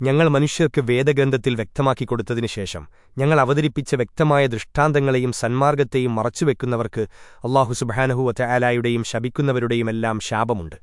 ഞങ്ങൾ മനുഷ്യർക്ക് വേദഗ്രന്ഥത്തിൽ വ്യക്തമാക്കി കൊടുത്തതിനു ശേഷം ഞങ്ങൾ അവതരിപ്പിച്ച വ്യക്തമായ ദൃഷ്ടാന്തങ്ങളെയും സന്മാർഗത്തെയും മറച്ചുവെക്കുന്നവർക്ക് അള്ളാഹു സുബാനഹുവ ആലായുടെയും ശപിക്കുന്നവരുടെയുമെല്ലാം ശാപമുണ്ട്.